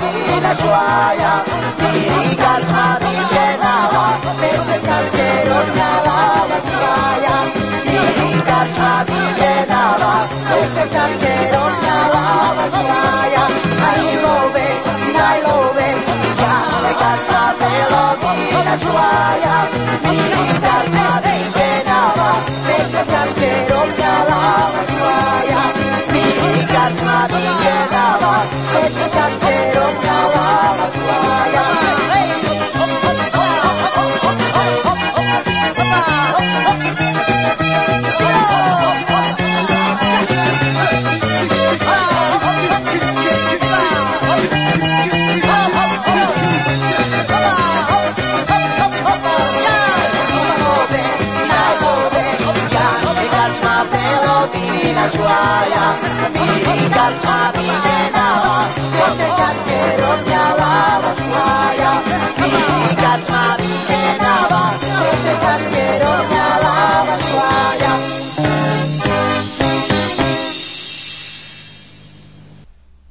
vida guaya, mi calma joie